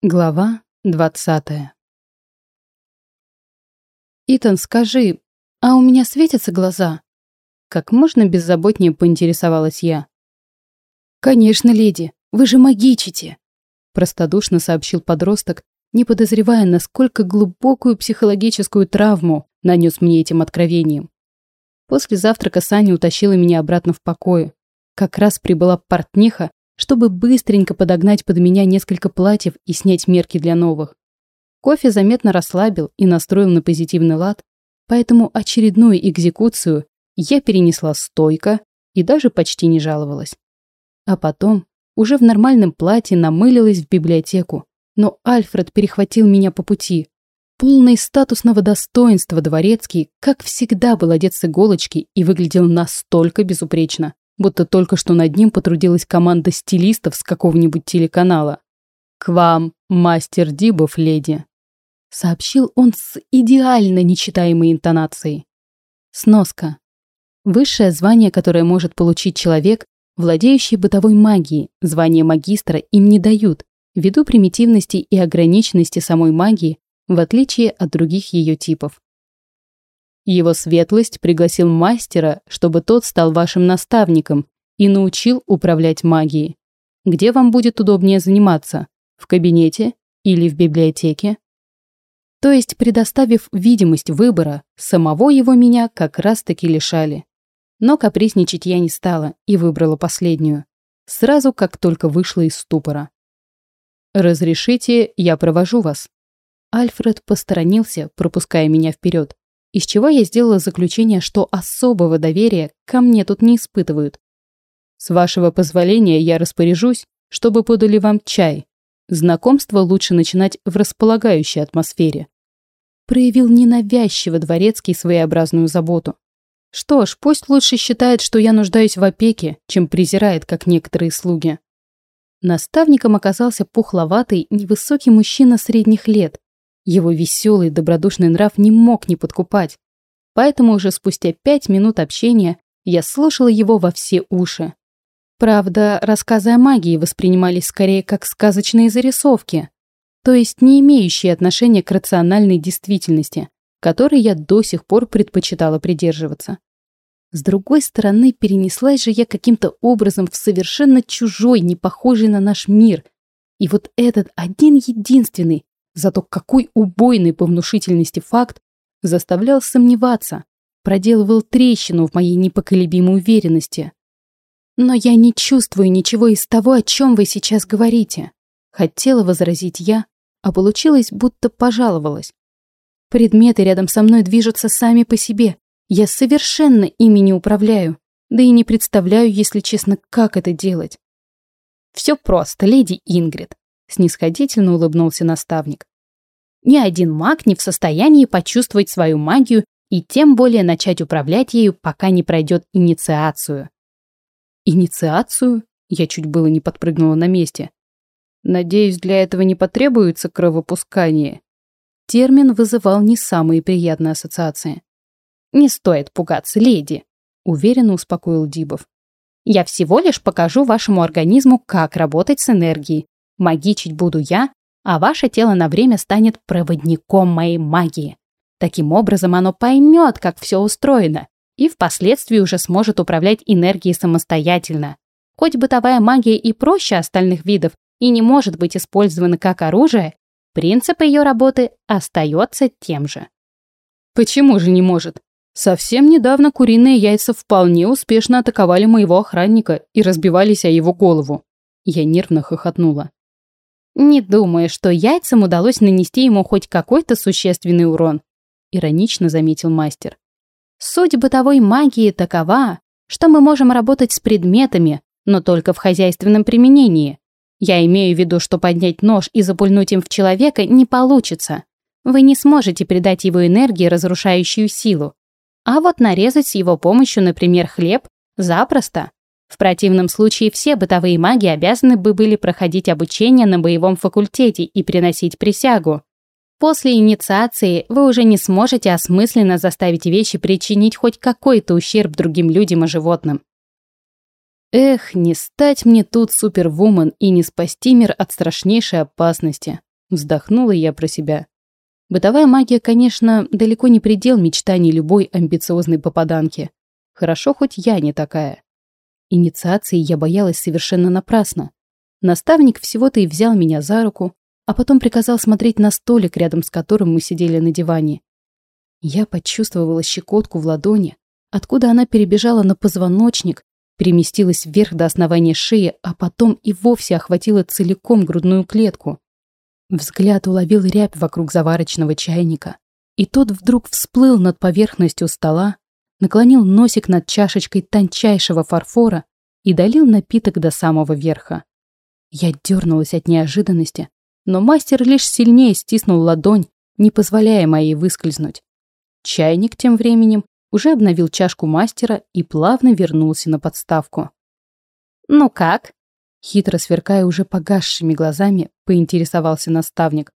Глава двадцатая «Итан, скажи, а у меня светятся глаза?» Как можно беззаботнее поинтересовалась я. «Конечно, леди, вы же магичите!» Простодушно сообщил подросток, не подозревая, насколько глубокую психологическую травму нанес мне этим откровением. После завтрака Саня утащила меня обратно в покое. Как раз прибыла портниха, чтобы быстренько подогнать под меня несколько платьев и снять мерки для новых. Кофе заметно расслабил и настроил на позитивный лад, поэтому очередную экзекуцию я перенесла стойко и даже почти не жаловалась. А потом уже в нормальном платье намылилась в библиотеку, но Альфред перехватил меня по пути. Полный статусного достоинства дворецкий, как всегда, был одет с иголочки и выглядел настолько безупречно, будто только что над ним потрудилась команда стилистов с какого-нибудь телеканала. «К вам, мастер Дибов, леди», — сообщил он с идеально нечитаемой интонацией. Сноска. Высшее звание, которое может получить человек, владеющий бытовой магией, звание магистра им не дают, ввиду примитивности и ограниченности самой магии, в отличие от других ее типов. Его светлость пригласил мастера, чтобы тот стал вашим наставником и научил управлять магией. Где вам будет удобнее заниматься? В кабинете или в библиотеке? То есть, предоставив видимость выбора, самого его меня как раз-таки лишали. Но капризничать я не стала и выбрала последнюю. Сразу, как только вышла из ступора. «Разрешите, я провожу вас». Альфред посторонился, пропуская меня вперед из чего я сделала заключение, что особого доверия ко мне тут не испытывают. С вашего позволения я распоряжусь, чтобы подали вам чай. Знакомство лучше начинать в располагающей атмосфере. Проявил ненавязчиво дворецкий своеобразную заботу. Что ж, пусть лучше считает, что я нуждаюсь в опеке, чем презирает, как некоторые слуги. Наставником оказался пухловатый, невысокий мужчина средних лет, его веселый, добродушный нрав не мог не подкупать. Поэтому уже спустя пять минут общения я слушала его во все уши. Правда, рассказы о магии воспринимались скорее как сказочные зарисовки, то есть не имеющие отношения к рациональной действительности, которой я до сих пор предпочитала придерживаться. С другой стороны, перенеслась же я каким-то образом в совершенно чужой, не похожий на наш мир. И вот этот один-единственный, Зато какой убойный по внушительности факт заставлял сомневаться, проделывал трещину в моей непоколебимой уверенности. Но я не чувствую ничего из того, о чем вы сейчас говорите. Хотела возразить я, а получилось, будто пожаловалась. Предметы рядом со мной движутся сами по себе. Я совершенно ими не управляю. Да и не представляю, если честно, как это делать. Все просто, леди Ингрид. Снисходительно улыбнулся наставник. Ни один маг не в состоянии почувствовать свою магию и тем более начать управлять ею, пока не пройдет инициацию. Инициацию? Я чуть было не подпрыгнула на месте. Надеюсь, для этого не потребуется кровопускание. Термин вызывал не самые приятные ассоциации. «Не стоит пугаться, леди», — уверенно успокоил Дибов. «Я всего лишь покажу вашему организму, как работать с энергией. Магичить буду я, а ваше тело на время станет проводником моей магии. Таким образом, оно поймет, как все устроено, и впоследствии уже сможет управлять энергией самостоятельно. Хоть бытовая магия и проще остальных видов и не может быть использована как оружие, принцип ее работы остается тем же. Почему же не может? Совсем недавно куриные яйца вполне успешно атаковали моего охранника и разбивались о его голову. Я нервно хохотнула. Не думаю, что яйцам удалось нанести ему хоть какой-то существенный урон, иронично заметил мастер. Суть бытовой магии такова, что мы можем работать с предметами, но только в хозяйственном применении. Я имею в виду, что поднять нож и запульнуть им в человека не получится. Вы не сможете придать его энергии разрушающую силу. А вот нарезать с его помощью, например, хлеб, запросто. В противном случае все бытовые маги обязаны бы были проходить обучение на боевом факультете и приносить присягу. После инициации вы уже не сможете осмысленно заставить вещи причинить хоть какой-то ущерб другим людям и животным. Эх, не стать мне тут супервумен и не спасти мир от страшнейшей опасности, Вздохнула я про себя. Бытовая магия, конечно, далеко не предел мечтаний любой амбициозной попаданки. Хорошо, хоть я не такая. Инициации я боялась совершенно напрасно. Наставник всего-то и взял меня за руку, а потом приказал смотреть на столик, рядом с которым мы сидели на диване. Я почувствовала щекотку в ладони, откуда она перебежала на позвоночник, переместилась вверх до основания шеи, а потом и вовсе охватила целиком грудную клетку. Взгляд уловил рябь вокруг заварочного чайника, и тот вдруг всплыл над поверхностью стола, наклонил носик над чашечкой тончайшего фарфора и долил напиток до самого верха. Я дернулась от неожиданности, но мастер лишь сильнее стиснул ладонь, не позволяя моей выскользнуть. Чайник тем временем уже обновил чашку мастера и плавно вернулся на подставку. «Ну как?» Хитро сверкая уже погасшими глазами, поинтересовался наставник.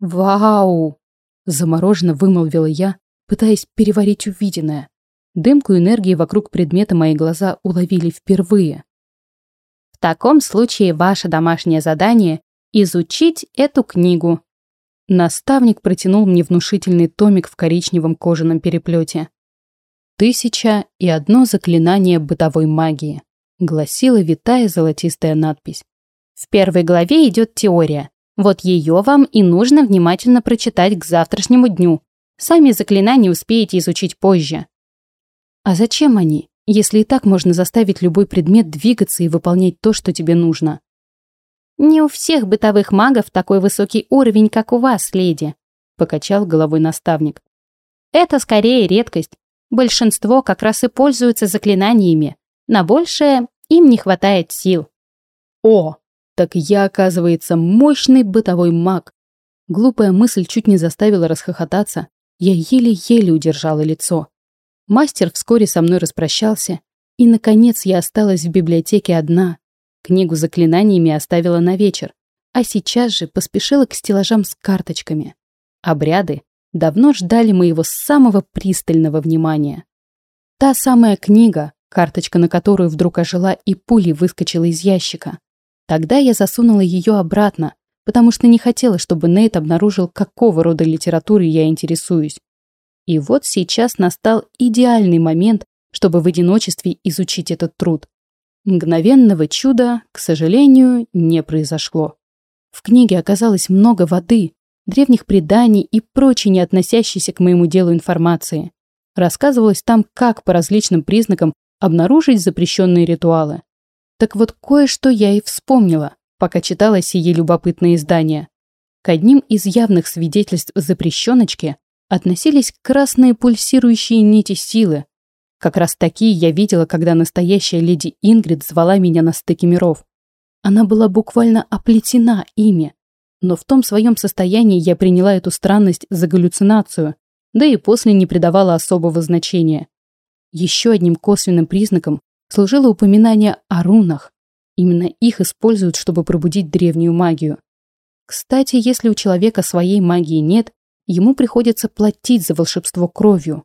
«Вау!» – замороженно вымолвила я, пытаясь переварить увиденное. Дымку энергии вокруг предмета мои глаза уловили впервые. «В таком случае ваше домашнее задание – изучить эту книгу». Наставник протянул мне внушительный томик в коричневом кожаном переплете. «Тысяча и одно заклинание бытовой магии» гласила витая золотистая надпись. В первой главе идет теория. Вот ее вам и нужно внимательно прочитать к завтрашнему дню. Сами заклинания успеете изучить позже. А зачем они, если и так можно заставить любой предмет двигаться и выполнять то, что тебе нужно? Не у всех бытовых магов такой высокий уровень, как у вас, леди, покачал головой наставник. Это скорее редкость. Большинство как раз и пользуются заклинаниями. На большее им не хватает сил. О, так я, оказывается, мощный бытовой маг. Глупая мысль чуть не заставила расхохотаться. Я еле-еле удержала лицо. Мастер вскоре со мной распрощался, и, наконец, я осталась в библиотеке одна. Книгу заклинаниями оставила на вечер, а сейчас же поспешила к стеллажам с карточками. Обряды давно ждали моего самого пристального внимания. Та самая книга, карточка на которую вдруг ожила и пулей выскочила из ящика. Тогда я засунула ее обратно, потому что не хотела, чтобы Нейт обнаружил, какого рода литературой я интересуюсь. И вот сейчас настал идеальный момент, чтобы в одиночестве изучить этот труд. Мгновенного чуда, к сожалению, не произошло. В книге оказалось много воды, древних преданий и прочей не относящейся к моему делу информации. Рассказывалось там, как по различным признакам обнаружить запрещенные ритуалы. Так вот, кое-что я и вспомнила, пока читала сие любопытные издания. К одним из явных свидетельств запрещеночки относились красные пульсирующие нити силы. Как раз такие я видела, когда настоящая леди Ингрид звала меня на стыке миров. Она была буквально оплетена ими. Но в том своем состоянии я приняла эту странность за галлюцинацию, да и после не придавала особого значения. Еще одним косвенным признаком служило упоминание о рунах. Именно их используют, чтобы пробудить древнюю магию. Кстати, если у человека своей магии нет, ему приходится платить за волшебство кровью.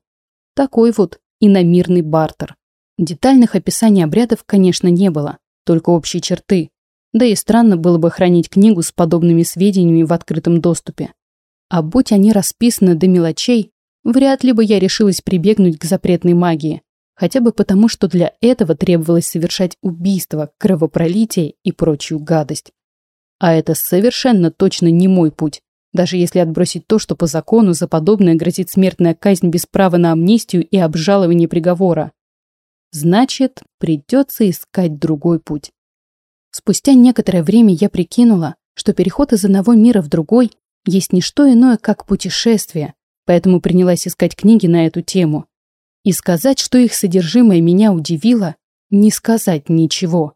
Такой вот иномирный бартер. Детальных описаний обрядов, конечно, не было, только общие черты. Да и странно было бы хранить книгу с подобными сведениями в открытом доступе. А будь они расписаны до мелочей, Вряд ли бы я решилась прибегнуть к запретной магии, хотя бы потому, что для этого требовалось совершать убийство, кровопролитие и прочую гадость. А это совершенно точно не мой путь, даже если отбросить то, что по закону за подобное грозит смертная казнь без права на амнистию и обжалование приговора. Значит, придется искать другой путь. Спустя некоторое время я прикинула, что переход из одного мира в другой есть не что иное, как путешествие, поэтому принялась искать книги на эту тему. И сказать, что их содержимое меня удивило, не сказать ничего,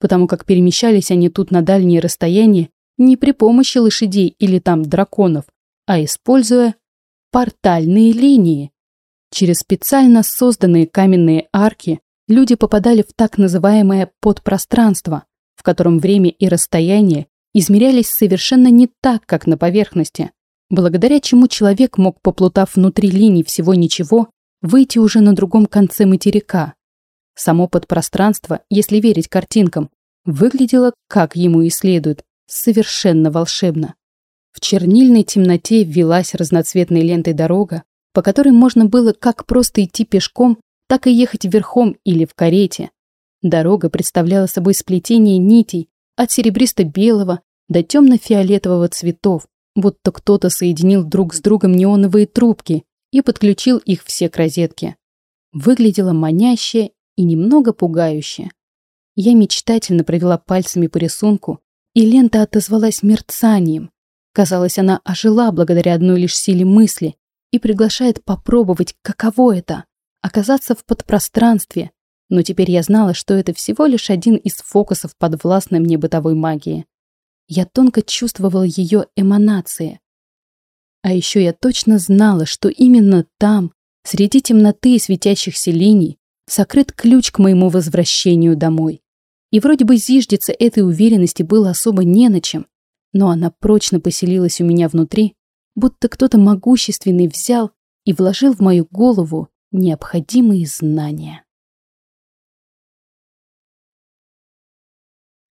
потому как перемещались они тут на дальние расстояния не при помощи лошадей или там драконов, а используя портальные линии. Через специально созданные каменные арки люди попадали в так называемое подпространство, в котором время и расстояние измерялись совершенно не так, как на поверхности благодаря чему человек мог, поплутав внутри линий всего ничего, выйти уже на другом конце материка. Само подпространство, если верить картинкам, выглядело, как ему и следует, совершенно волшебно. В чернильной темноте велась разноцветной лентой дорога, по которой можно было как просто идти пешком, так и ехать верхом или в карете. Дорога представляла собой сплетение нитей от серебристо-белого до темно-фиолетового цветов, будто кто-то соединил друг с другом неоновые трубки и подключил их все к розетке. Выглядело маняще и немного пугающе. Я мечтательно провела пальцами по рисунку, и лента отозвалась мерцанием. Казалось, она ожила благодаря одной лишь силе мысли и приглашает попробовать, каково это — оказаться в подпространстве. Но теперь я знала, что это всего лишь один из фокусов подвластной мне бытовой магии. Я тонко чувствовала ее эманации. А еще я точно знала, что именно там, среди темноты и светящихся линий, сокрыт ключ к моему возвращению домой. И вроде бы зиждется этой уверенности было особо не на чем, но она прочно поселилась у меня внутри, будто кто-то могущественный взял и вложил в мою голову необходимые знания.